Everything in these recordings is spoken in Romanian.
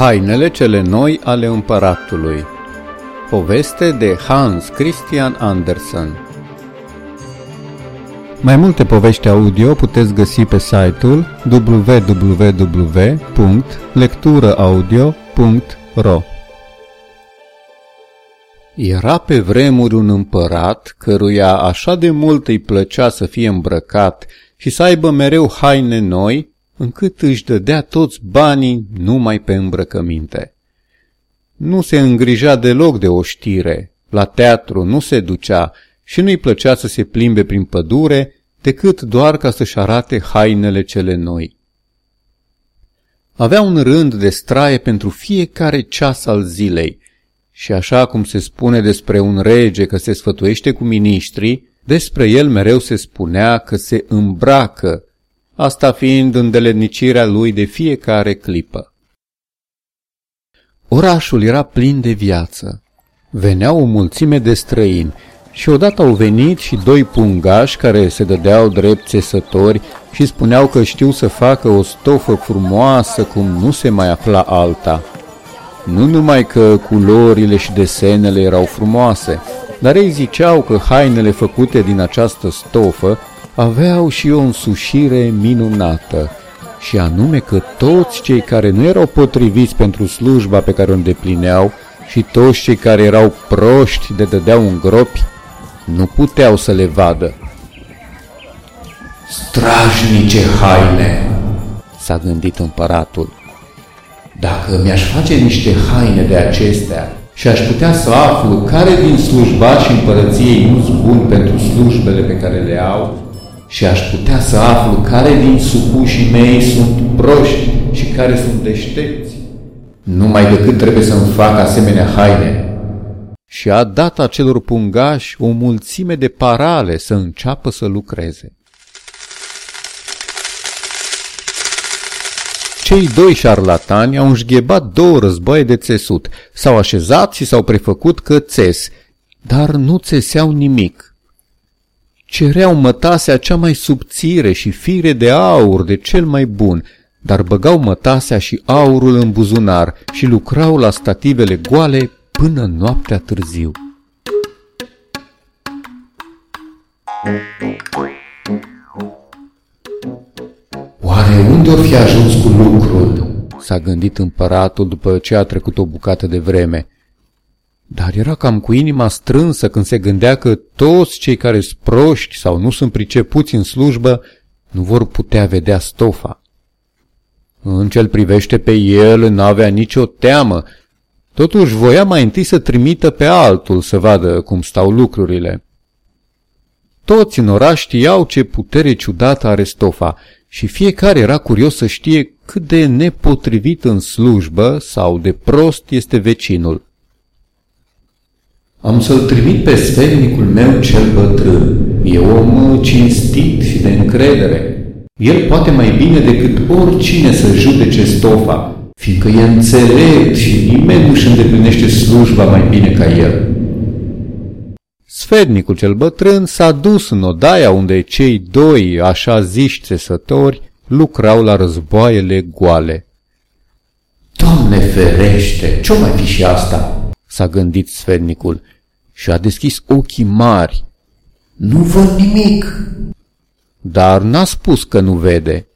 Hainele cele noi ale împăratului. Poveste de Hans Christian Andersen. Mai multe povești audio puteți găsi pe site-ul www.lecturăaudio.ro Era pe vremuri un împărat căruia așa de mult îi plăcea să fie îmbrăcat și să aibă mereu haine noi, încât își dădea toți banii numai pe îmbrăcăminte. Nu se îngrija deloc de o știre, la teatru nu se ducea și nu-i plăcea să se plimbe prin pădure decât doar ca să-și arate hainele cele noi. Avea un rând de straie pentru fiecare ceas al zilei și așa cum se spune despre un rege că se sfătuiește cu miniștrii, despre el mereu se spunea că se îmbracă asta fiind îndeletnicirea lui de fiecare clipă. Orașul era plin de viață. Veneau o mulțime de străini și odată au venit și doi pungași care se dădeau drept țesători și spuneau că știu să facă o stofă frumoasă cum nu se mai afla alta. Nu numai că culorile și desenele erau frumoase, dar ei ziceau că hainele făcute din această stofă aveau și o însușire minunată, și anume că toți cei care nu erau potriviți pentru slujba pe care o îndeplineau și toți cei care erau proști de dădeau în gropi, nu puteau să le vadă. Strajnice haine, s-a gândit împăratul. Dacă mi-aș face niște haine de acestea și aș putea să aflu care din slujbașii împărăției nu sunt buni pentru slujbele pe care le au, și aș putea să aflu care din supușii mei sunt proști și care sunt deștepți. Numai decât trebuie să-mi fac asemenea haine. Și a dat acelor pungași o mulțime de parale să înceapă să lucreze. Cei doi șarlatani au înșghebat două războaie de țesut, s-au așezat și s-au prefăcut că țes, dar nu țeseau nimic cereau mătasea cea mai subțire și fire de aur de cel mai bun, dar băgau mătasea și aurul în buzunar și lucrau la stativele goale până noaptea târziu. Oare unde or fi ajuns cu lucrul? S-a gândit împăratul după ce a trecut o bucată de vreme – dar era cam cu inima strânsă când se gândea că toți cei care sunt proști sau nu sunt pricepuți în slujbă nu vor putea vedea stofa. În ce privește pe el, n-avea nicio teamă, totuși voia mai întâi să trimită pe altul să vadă cum stau lucrurile. Toți în oraș știau ce putere ciudată are stofa și fiecare era curios să știe cât de nepotrivit în slujbă sau de prost este vecinul. Am să-l trimit pe sfernicul meu cel bătrân. E om cinstit și de încredere. El poate mai bine decât oricine să judece stofa, fiindcă e înțelept și nimeni nu-și îndeplinește slujba mai bine ca el. Sfernicul cel bătrân s-a dus în odaia unde cei doi așa ziși țesători lucrau la războaiele goale. Doamne ferește, ce-o mai fi și asta? S-a gândit sfernicul și a deschis ochii mari. Nu văd nimic. Dar n-a spus că nu vede.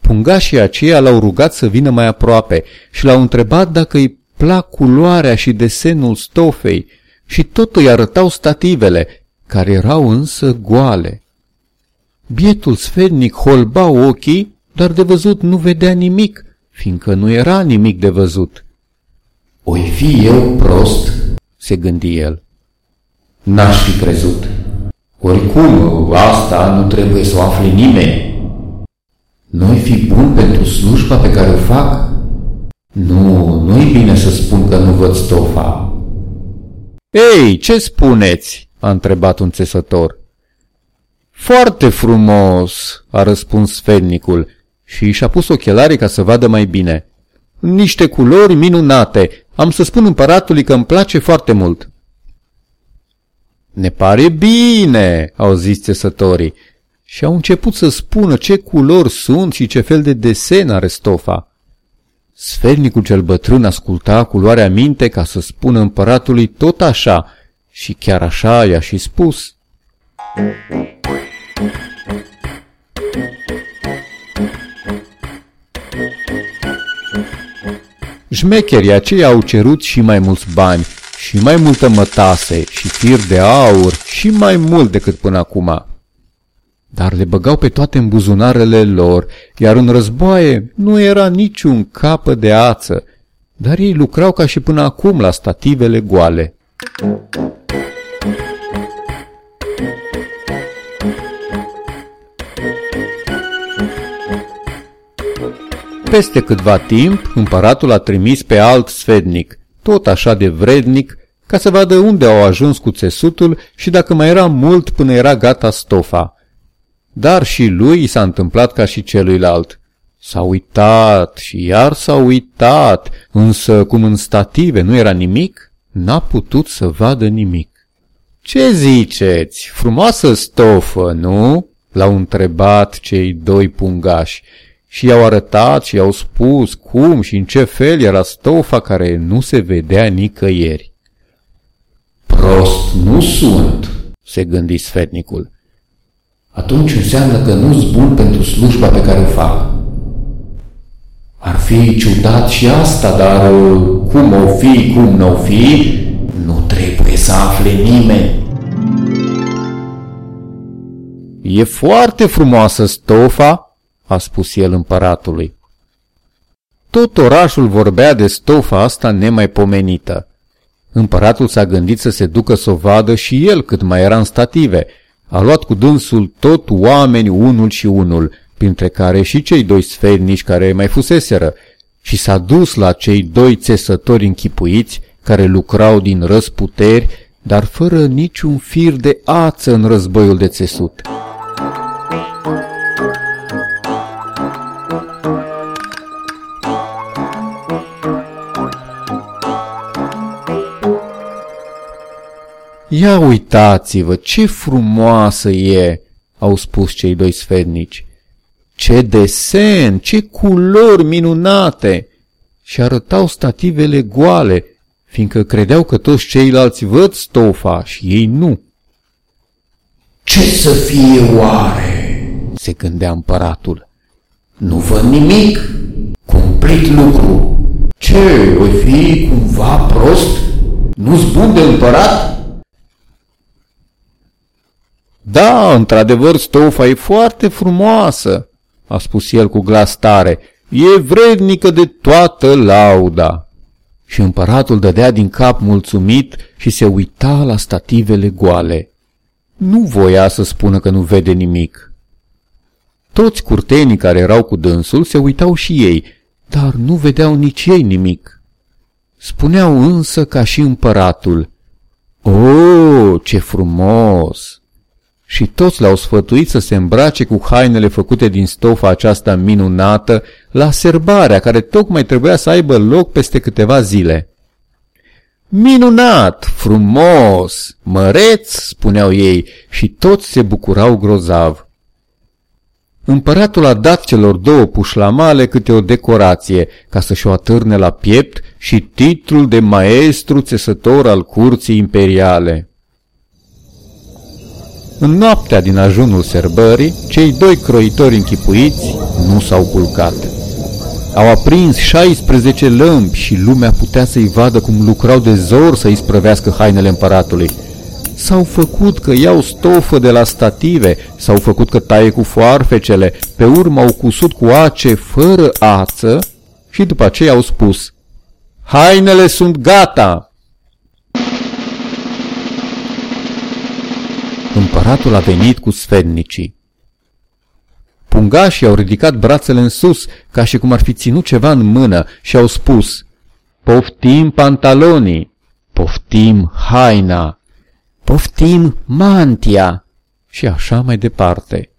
Pungașii aceia l-au rugat să vină mai aproape și l-au întrebat dacă îi plac culoarea și desenul stofei și tot îi arătau stativele, care erau însă goale. Bietul sfednic holba ochii, dar de văzut nu vedea nimic, fiindcă nu era nimic de văzut. Oi fi eu prost? se gândi el. N-aș fi crezut. Oricum, asta nu trebuie să o afle nimeni. Nu-i fi bun pentru slujba pe care o fac? Nu, nu-i bine să spun că nu văd stofa. Ei, ce spuneți? a întrebat un țesător. Foarte frumos, a răspuns felnicul și și-a pus ochelarii ca să vadă mai bine. Niște culori minunate, am să spun împăratului că îmi place foarte mult. Ne pare bine, au zis țesătorii, și au început să spună ce culori sunt și ce fel de desen are stofa. Sfernicul cel bătrân asculta cu luarea minte ca să spună împăratului tot așa și chiar așa i-a și spus. Șmecherii aceia au cerut și mai mulți bani, și mai multă mătase, și fir de aur, și mai mult decât până acum. Dar le băgau pe toate în buzunarele lor, iar în războaie nu era niciun capă de ață, dar ei lucrau ca și până acum la stativele goale. Peste câtva timp, împăratul a trimis pe alt sfednic, tot așa de vrednic, ca să vadă unde au ajuns cu țesutul și dacă mai era mult până era gata stofa. Dar și lui s-a întâmplat ca și celuilalt. S-a uitat și iar s-a uitat, însă cum în stative nu era nimic, n-a putut să vadă nimic. Ce ziceți? Frumoasă stofă, nu?" l-au întrebat cei doi pungași și i-au arătat și i-au spus cum și în ce fel era stofa care nu se vedea nicăieri. Prost nu sunt, se gândi sfetnicul. Atunci înseamnă că nu-s bun pentru slujba pe care o fac. Ar fi ciudat și asta, dar cum o fi, cum nu o fi, nu trebuie să afle nimeni. E foarte frumoasă stofa, a spus el împăratului. Tot orașul vorbea de stofa asta nemaipomenită. Împăratul s-a gândit să se ducă să o vadă și el cât mai era în stative. A luat cu dânsul tot oameni unul și unul, printre care și cei doi sfernici care mai fuseseră, și s-a dus la cei doi țesători închipuiți care lucrau din răsputeri, dar fără niciun fir de ață în războiul de țesut. Ia uitați-vă, ce frumoasă e, au spus cei doi sfednici. Ce desen, ce culori minunate! Și arătau stativele goale, fiindcă credeau că toți ceilalți văd stofa și ei nu. Ce să fie oare? se gândea împăratul. Nu văd nimic, cumplit lucru. Ce, voi fi cumva prost? Nu-s bun de împărat? Da, într-adevăr, stofa e foarte frumoasă, a spus el cu glas tare. E vrednică de toată lauda. Și împăratul dădea din cap mulțumit și se uita la stativele goale. Nu voia să spună că nu vede nimic. Toți curtenii care erau cu dânsul se uitau și ei, dar nu vedeau nici ei nimic. Spuneau însă ca și împăratul, O, ce frumos! Și toți l-au sfătuit să se îmbrace cu hainele făcute din stofa aceasta minunată la serbarea care tocmai trebuia să aibă loc peste câteva zile. Minunat, frumos, măreț, spuneau ei și toți se bucurau grozav. Împăratul a dat celor două pușlamale câte o decorație ca să-și o atârne la piept și titlul de maestru țesător al curții imperiale. În noaptea din ajunul serbării, cei doi croitori închipuiți nu s-au culcat. Au aprins 16 lămpi și lumea putea să-i vadă cum lucrau de zor să-i sprăvească hainele împăratului. S-au făcut că iau stofă de la stative, s-au făcut că taie cu foarfecele, pe urmă au cusut cu ace fără ață și după aceea au spus Hainele sunt gata! Împăratul a venit cu sfednicii. Pungașii au ridicat brațele în sus, ca și cum ar fi ținut ceva în mână, și au spus, Poftim pantalonii, poftim haina, poftim mantia și așa mai departe.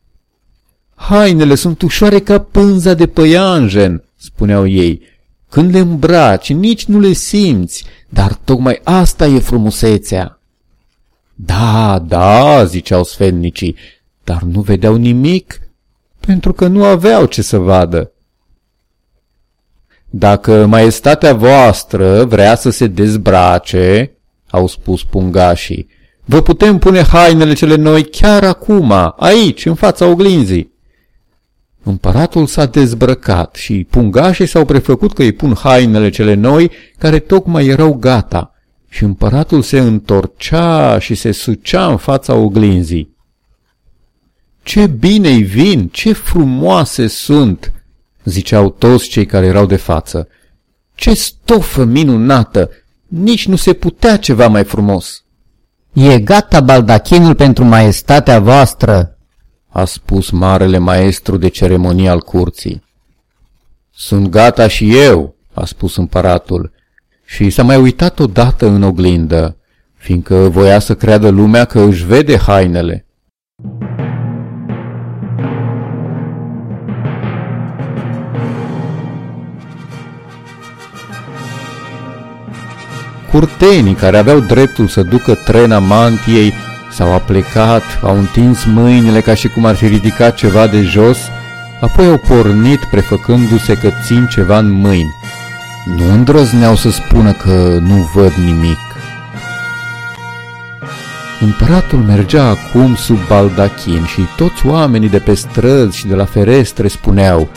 Hainele sunt ușoare ca pânza de păianjen, spuneau ei. Când le îmbraci, nici nu le simți, dar tocmai asta e frumusețea. Da, da, ziceau sfennicii, dar nu vedeau nimic, pentru că nu aveau ce să vadă. Dacă maestatea voastră vrea să se dezbrace, au spus pungașii, vă putem pune hainele cele noi chiar acum, aici, în fața oglinzii. Împăratul s-a dezbrăcat și pungașii s-au prefăcut că îi pun hainele cele noi care tocmai erau gata și împăratul se întorcea și se sucea în fața oglinzii. Ce bine-i vin, ce frumoase sunt, ziceau toți cei care erau de față. Ce stofă minunată, nici nu se putea ceva mai frumos. E gata baldachinul pentru maestatea voastră, a spus marele maestru de ceremonie al curții. Sunt gata și eu, a spus împăratul, și s-a mai uitat odată în oglindă, fiindcă voia să creadă lumea că își vede hainele. Curtenii care aveau dreptul să ducă trena mantiei s-au aplecat, au întins mâinile ca și cum ar fi ridicat ceva de jos, apoi au pornit prefăcându-se că țin ceva în mâini. Nu îndrăzneau să spună că nu văd nimic. Împăratul mergea acum sub baldachin și toți oamenii de pe străzi și de la ferestre spuneau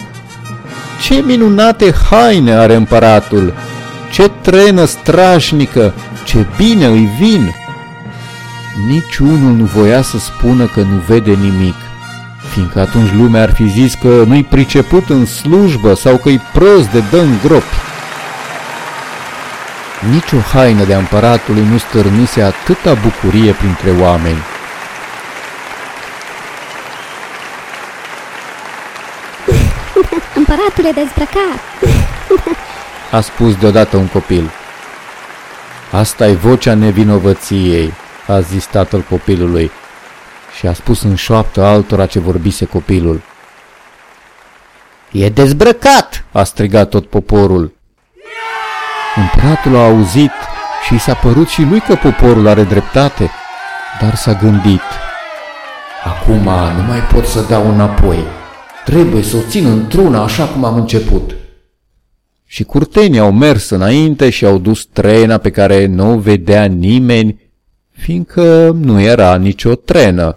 Ce minunate haine are împăratul! Ce trenă strașnică! Ce bine îi vin! Niciunul nu voia să spună că nu vede nimic, fiindcă atunci lumea ar fi zis că nu-i priceput în slujbă sau că-i prost de dă în gropi. Nici o haină de împăratului nu stârnise atâta bucurie printre oameni. Împăratul e dezbrăcat! A spus deodată un copil. Asta e vocea nevinovăției, a zis tatăl copilului și a spus în șoaptă altora ce vorbise copilul. E dezbrăcat, a strigat tot poporul. Împăratul a auzit și s-a părut și lui că poporul are dreptate, dar s-a gândit. Acum nu mai pot să dau înapoi. Trebuie să o țin într-una așa cum am început. Și curtenii au mers înainte și au dus trena pe care nu o vedea nimeni, fiindcă nu era nicio trenă.